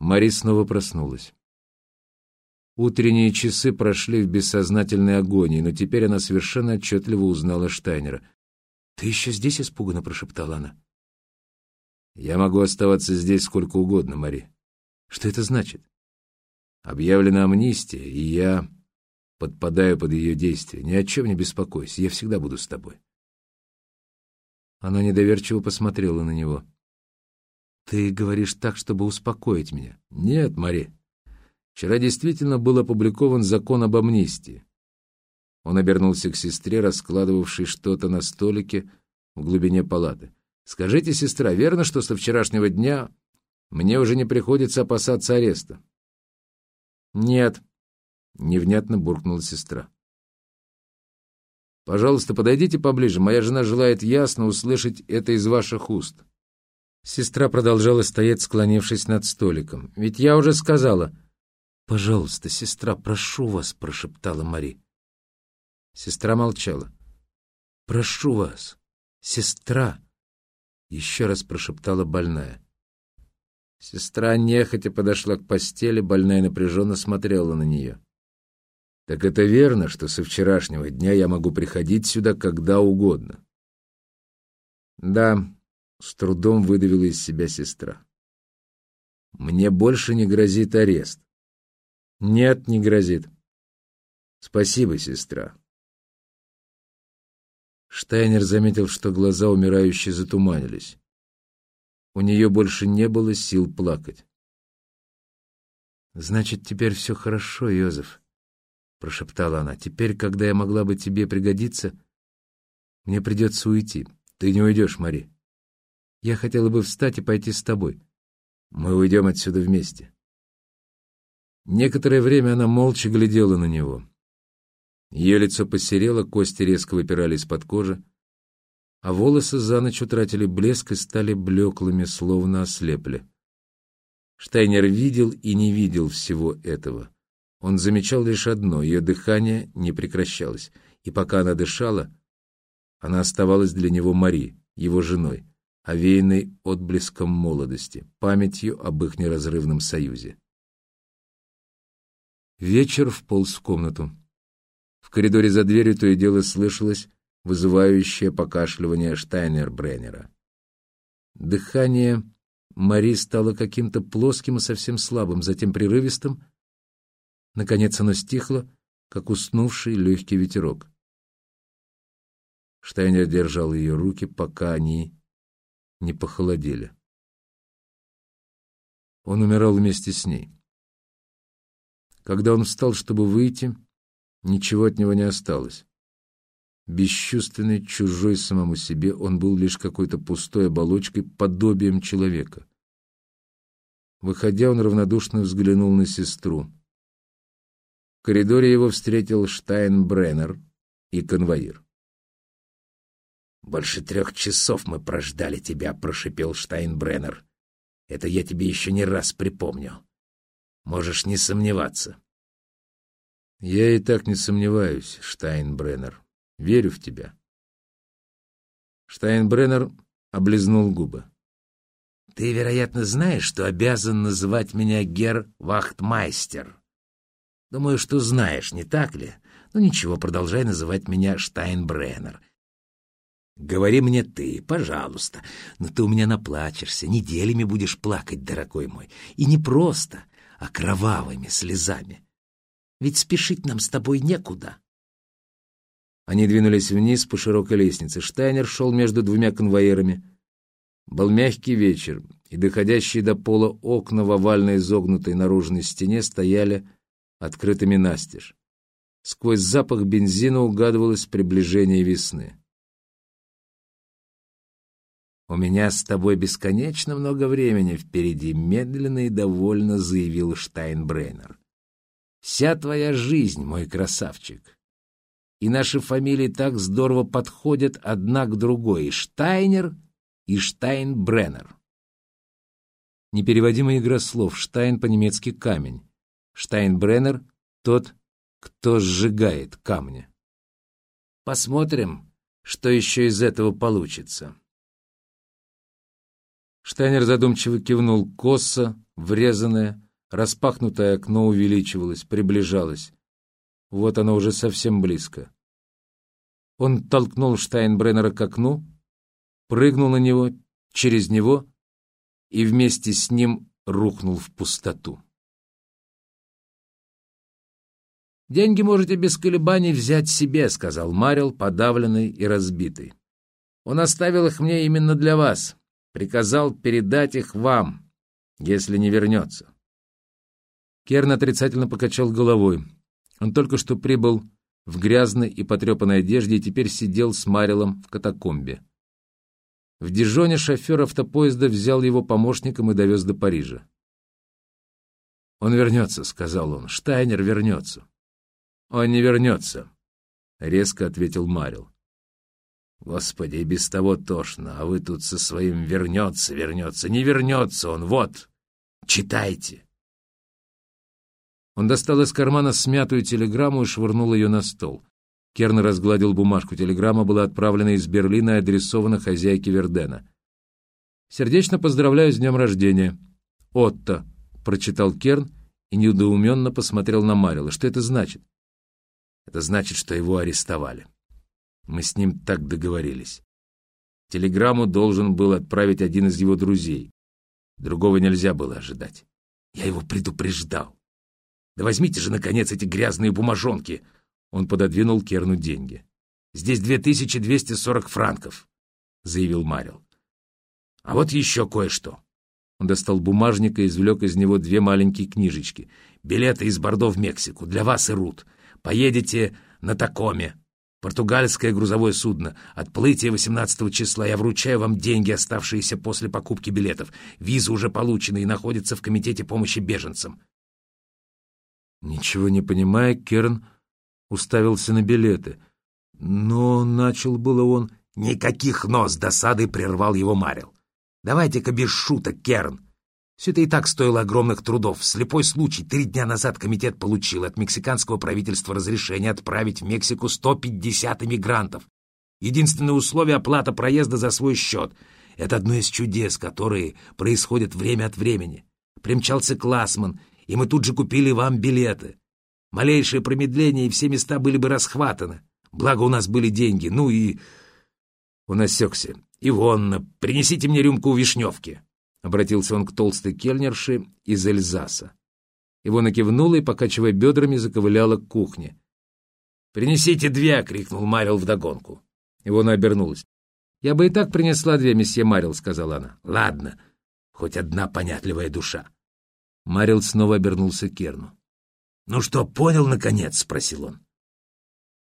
Мари снова проснулась. Утренние часы прошли в бессознательной агонии, но теперь она совершенно отчетливо узнала Штайнера. «Ты еще здесь?» — испуганно прошептала она. «Я могу оставаться здесь сколько угодно, Мари». «Что это значит?» «Объявлена амнистия, и я подпадаю под ее действие. Ни о чем не беспокойся, я всегда буду с тобой». Она недоверчиво посмотрела на него. «Ты говоришь так, чтобы успокоить меня?» «Нет, Мари. Вчера действительно был опубликован закон об амнистии. Он обернулся к сестре, раскладывавшей что-то на столике в глубине палаты. «Скажите, сестра, верно, что со вчерашнего дня мне уже не приходится опасаться ареста?» «Нет», — невнятно буркнула сестра. «Пожалуйста, подойдите поближе. Моя жена желает ясно услышать это из ваших уст». Сестра продолжала стоять, склонившись над столиком. «Ведь я уже сказала...» «Пожалуйста, сестра, прошу вас», — прошептала Мари. Сестра молчала. «Прошу вас, сестра!» Еще раз прошептала больная. Сестра нехотя подошла к постели, больная напряженно смотрела на нее. «Так это верно, что со вчерашнего дня я могу приходить сюда когда угодно?» «Да», — с трудом выдавила из себя сестра. «Мне больше не грозит арест». «Нет, не грозит». «Спасибо, сестра. Штайнер заметил, что глаза умирающей затуманились. У нее больше не было сил плакать. «Значит, теперь все хорошо, Йозеф», — прошептала она. «Теперь, когда я могла бы тебе пригодиться, мне придется уйти. Ты не уйдешь, Мари. Я хотела бы встать и пойти с тобой. Мы уйдем отсюда вместе». Некоторое время она молча глядела на него. Ее лицо посерело, кости резко выпирали из-под кожи, а волосы за ночь утратили блеск и стали блеклыми, словно ослепли. Штайнер видел и не видел всего этого. Он замечал лишь одно — ее дыхание не прекращалось, и пока она дышала, она оставалась для него Мари, его женой, овеянной отблеском молодости, памятью об их неразрывном союзе. Вечер вполз в комнату. В коридоре за дверью то и дело слышалось вызывающее покашливание Штайнер-Бреннера. Дыхание Мари стало каким-то плоским и совсем слабым, затем прерывистым. Наконец оно стихло, как уснувший легкий ветерок. Штайнер держал ее руки, пока они не похолодели. Он умирал вместе с ней. Когда он встал, чтобы выйти, Ничего от него не осталось. Бесчувственный, чужой самому себе, он был лишь какой-то пустой оболочкой, подобием человека. Выходя, он равнодушно взглянул на сестру. В коридоре его встретил Штайнбреннер и конвоир. «Больше трех часов мы прождали тебя», — прошипел Штайнбреннер. «Это я тебе еще не раз припомню. Можешь не сомневаться». Я и так не сомневаюсь, Штайнбреннер. Верю в тебя. Штайнбреннер облизнул губы. Ты, вероятно, знаешь, что обязан называть меня Гер Вахтмайстер. Думаю, что знаешь, не так ли? Ну ничего, продолжай называть меня Штайнбреннер. Говори мне ты, пожалуйста. Но ты у меня наплачешься, неделями будешь плакать, дорогой мой. И не просто, а кровавыми слезами. Ведь спешить нам с тобой некуда. Они двинулись вниз по широкой лестнице. Штайнер шел между двумя конвоирами. Был мягкий вечер, и доходящие до пола окна в овальной изогнутой наружной стене стояли открытыми настежь. Сквозь запах бензина угадывалось приближение весны. «У меня с тобой бесконечно много времени впереди», — медленно и довольно заявил Штайнбрейнер. Вся твоя жизнь, мой красавчик. И наши фамилии так здорово подходят одна к другой. Штайнер, и Штайнбреннер. Непереводимая игра слов. Штайн по-немецки «камень». Штайнбреннер — тот, кто сжигает камни. Посмотрим, что еще из этого получится. Штайнер задумчиво кивнул косо, врезанное, распахнутое окно увеличивалось, приближалось. Вот оно уже совсем близко. Он толкнул Штайнбреннера к окну, прыгнул на него, через него и вместе с ним рухнул в пустоту. «Деньги можете без колебаний взять себе», — сказал Марил, подавленный и разбитый. «Он оставил их мне именно для вас. Приказал передать их вам, если не вернется». Керн отрицательно покачал головой. Он только что прибыл в грязной и потрепанной одежде и теперь сидел с Марилом в катакомбе. В Дижоне шофер автопоезда взял его помощником и довез до Парижа. «Он вернется», — сказал он. «Штайнер вернется». «Он не вернется», — резко ответил Марил. «Господи, и без того тошно, а вы тут со своим «вернется, вернется». Не вернется он, вот, читайте». Он достал из кармана смятую телеграмму и швырнул ее на стол. Керн разгладил бумажку. Телеграмма была отправлена из Берлина и адресована хозяйке Вердена. «Сердечно поздравляю с днем рождения. Отто», — прочитал Керн и недоуменно посмотрел на Марила. «Что это значит?» Это значит, что его арестовали. Мы с ним так договорились. Телеграмму должен был отправить один из его друзей. Другого нельзя было ожидать. Я его предупреждал. Да возьмите же, наконец, эти грязные бумажонки. Он пододвинул Керну деньги. Здесь 2240 франков, заявил Марил. А вот еще кое-что. Он достал бумажник и извлек из него две маленькие книжечки. Билеты из Бордо в Мексику для вас и Рут. Поедете на Такоме. Португальское грузовое судно. Отплытие 18 числа. Я вручаю вам деньги, оставшиеся после покупки билетов. Виза уже получена и находится в Комитете помощи беженцам. Ничего не понимая, Керн уставился на билеты. Но начал было он... «Никаких нос досады!» — прервал его Марил. «Давайте-ка без шуток, Керн. Все это и так стоило огромных трудов. Слепой случай три дня назад комитет получил от мексиканского правительства разрешение отправить в Мексику 150 иммигрантов. Единственное условие — оплата проезда за свой счет. Это одно из чудес, которые происходят время от времени. Примчался Классман, и мы тут же купили вам билеты. Малейшее промедление, и все места были бы расхватаны. Благо у нас были деньги. Ну и... Он осекся. «Ивонна, принесите мне рюмку вишневки». — обратился он к толстой кельнерше из Эльзаса. Ивона кивнула и, покачивая бедрами, заковыляла к кухне. «Принесите две!» — крикнул Марил вдогонку. Ивона обернулась. «Я бы и так принесла две, месье Марил», — сказала она. «Ладно, хоть одна понятливая душа». Марил снова обернулся к Керну. «Ну что, понял, наконец?» — спросил он.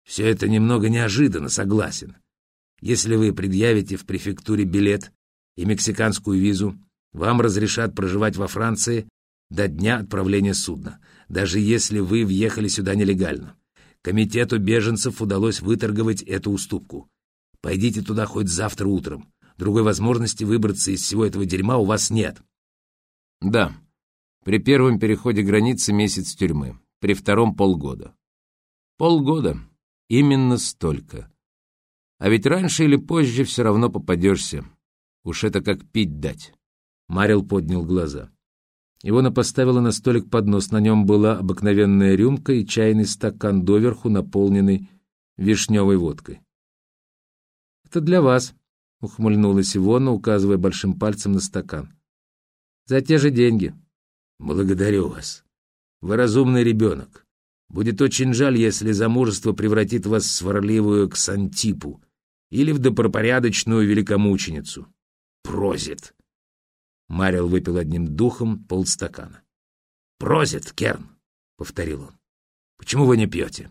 «Все это немного неожиданно, согласен. Если вы предъявите в префектуре билет и мексиканскую визу, вам разрешат проживать во Франции до дня отправления судна, даже если вы въехали сюда нелегально. Комитету беженцев удалось выторговать эту уступку. Пойдите туда хоть завтра утром. Другой возможности выбраться из всего этого дерьма у вас нет. Да, при первом переходе границы месяц тюрьмы, при втором полгода. Полгода. Именно столько. А ведь раньше или позже все равно попадешься. Уж это как пить дать. Марил поднял глаза. Ивона поставила на столик поднос. На нем была обыкновенная рюмка и чайный стакан доверху, наполненный вишневой водкой. «Это для вас», — ухмыльнулась Ивона, указывая большим пальцем на стакан. «За те же деньги». «Благодарю вас. Вы разумный ребенок. Будет очень жаль, если замужество превратит вас в сварливую ксантипу или в добропорядочную великомученицу. Прозит!» Марил выпил одним духом полстакана. «Прозит, Керн!» — повторил он. «Почему вы не пьете?»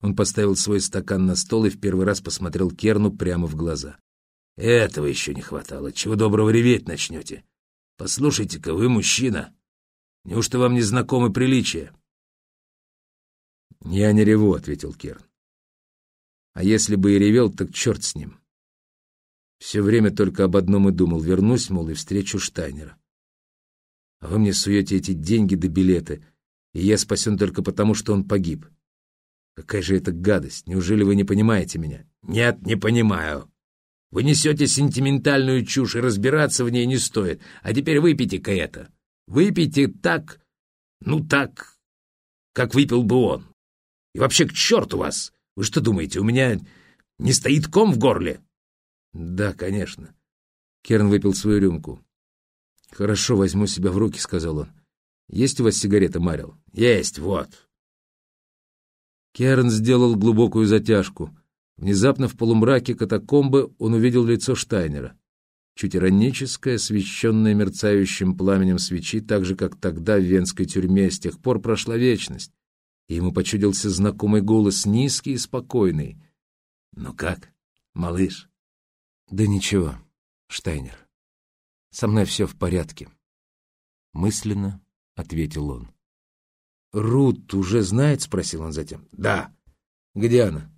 Он поставил свой стакан на стол и в первый раз посмотрел Керну прямо в глаза. «Этого еще не хватало. Чего доброго реветь начнете? Послушайте-ка, вы мужчина. Неужто вам не знакомы приличия?» «Я не реву», — ответил Керн. «А если бы и ревел, так черт с ним. Все время только об одном и думал. Вернусь, мол, и встречу Штайнера. А вы мне суете эти деньги до билеты, и я спасен только потому, что он погиб. Какая же это гадость! Неужели вы не понимаете меня? Нет, не понимаю. Вы несете сентиментальную чушь, и разбираться в ней не стоит. А теперь выпейте-ка это. Выпейте так, ну так, как выпил бы он. И вообще к черту вас! Вы что думаете, у меня не стоит ком в горле?» «Да, конечно». Керн выпил свою рюмку. «Хорошо, возьму себя в руки», — сказал он. «Есть у вас сигарета, Марил?» «Есть, вот». Керн сделал глубокую затяжку. Внезапно в полумраке катакомбы он увидел лицо Штайнера. Чуть ироническое, освещенное мерцающим пламенем свечи, так же, как тогда в венской тюрьме, с тех пор прошла вечность. И ему почудился знакомый голос, низкий и спокойный. «Ну как, малыш?» «Да ничего, Штайнер. Со мной все в порядке», — мысленно ответил он. «Рут уже знает?» — спросил он затем. «Да». «Где она?»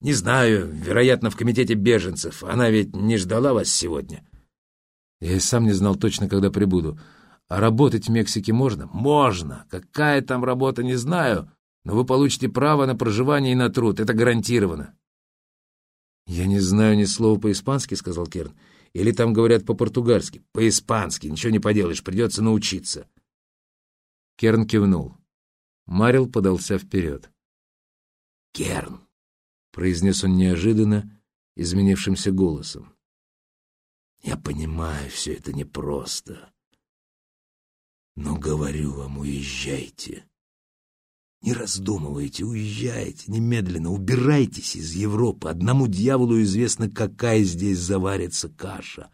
«Не знаю. Вероятно, в комитете беженцев. Она ведь не ждала вас сегодня». «Я и сам не знал точно, когда прибуду. А работать в Мексике можно?» «Можно. Какая там работа, не знаю. Но вы получите право на проживание и на труд. Это гарантированно». «Я не знаю ни слова по-испански», — сказал Керн. «Или там говорят по-португальски?» «По-испански. Ничего не поделаешь. Придется научиться». Керн кивнул. Марил подался вперед. «Керн», — произнес он неожиданно, изменившимся голосом. «Я понимаю, все это непросто. Но говорю вам, уезжайте. Не раздумывайте, уезжайте немедленно, убирайтесь из Европы. Одному дьяволу известно, какая здесь заварится каша.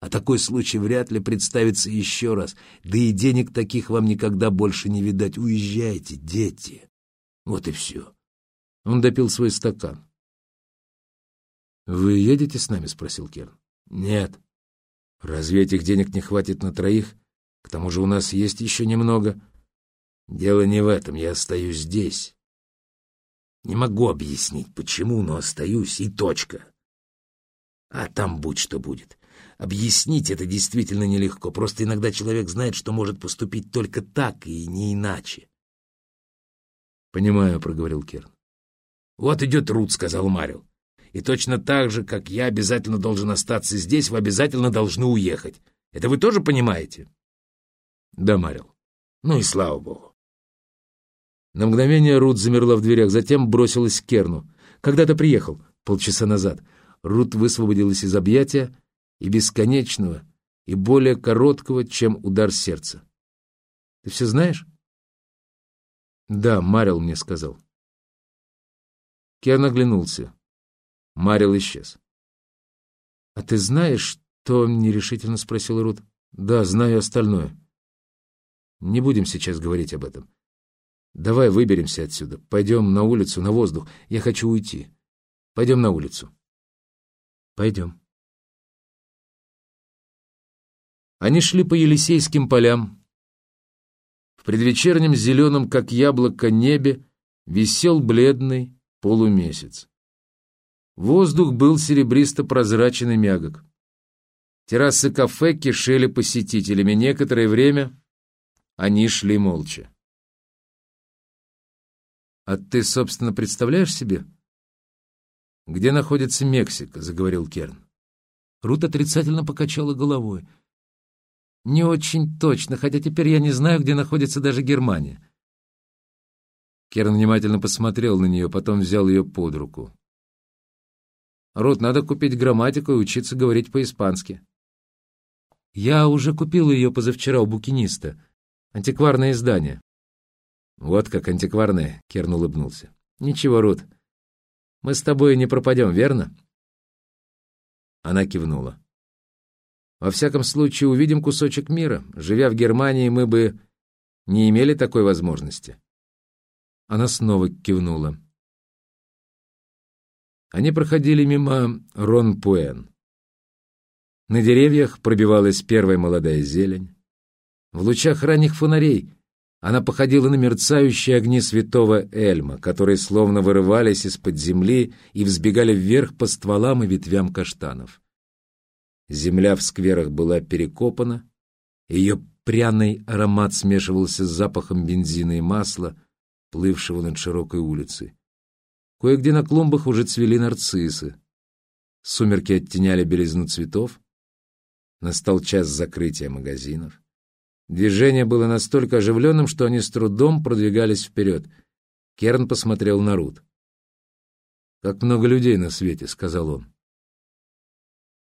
А такой случай вряд ли представится еще раз. Да и денег таких вам никогда больше не видать. Уезжайте, дети. Вот и все. Он допил свой стакан. «Вы едете с нами?» — спросил Керн. «Нет». «Разве этих денег не хватит на троих? К тому же у нас есть еще немного». «Дело не в этом. Я остаюсь здесь. Не могу объяснить, почему, но остаюсь, и точка. А там будь что будет. Объяснить это действительно нелегко. Просто иногда человек знает, что может поступить только так и не иначе. «Понимаю», — проговорил Керн. «Вот идет Рут», — сказал Марил. «И точно так же, как я обязательно должен остаться здесь, вы обязательно должны уехать. Это вы тоже понимаете?» «Да, Марил». «Ну и слава богу». На мгновение Рут замерла в дверях, затем бросилась к Керну. «Когда ты приехал?» «Полчаса назад». Рут высвободилась из объятия, и бесконечного, и более короткого, чем удар сердца. Ты все знаешь? Да, Марил мне сказал. Керн оглянулся. Марил исчез. А ты знаешь, что нерешительно спросил Рут? Да, знаю остальное. Не будем сейчас говорить об этом. Давай выберемся отсюда. Пойдем на улицу, на воздух. Я хочу уйти. Пойдем на улицу. Пойдем. Они шли по Елисейским полям. В предвечернем зеленом, как яблоко, небе висел бледный полумесяц. Воздух был серебристо-прозрачен и мягок. Террасы кафе кишели посетителями. Некоторое время они шли молча. «А ты, собственно, представляешь себе, где находится Мексика?» — заговорил Керн. Рут отрицательно покачала головой. Не очень точно, хотя теперь я не знаю, где находится даже Германия. Керн внимательно посмотрел на нее, потом взял ее под руку. «Рут, надо купить грамматику и учиться говорить по-испански». «Я уже купил ее позавчера у букиниста. Антикварное издание». «Вот как антикварное», — Керн улыбнулся. «Ничего, Рут, мы с тобой не пропадем, верно?» Она кивнула. Во всяком случае, увидим кусочек мира. Живя в Германии, мы бы не имели такой возможности. Она снова кивнула. Они проходили мимо Рон-Пуэн. На деревьях пробивалась первая молодая зелень. В лучах ранних фонарей она походила на мерцающие огни святого Эльма, которые словно вырывались из-под земли и взбегали вверх по стволам и ветвям каштанов. Земля в скверах была перекопана, ее пряный аромат смешивался с запахом бензина и масла, плывшего над широкой улицей. Кое-где на клумбах уже цвели нарциссы. Сумерки оттеняли белизну цветов. Настал час закрытия магазинов. Движение было настолько оживленным, что они с трудом продвигались вперед. Керн посмотрел на Рут. «Как много людей на свете», — сказал он.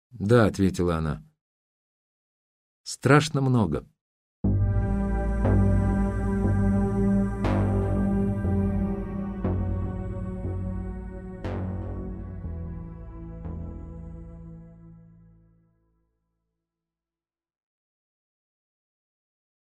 «Да», — ответила она. «Страшно много».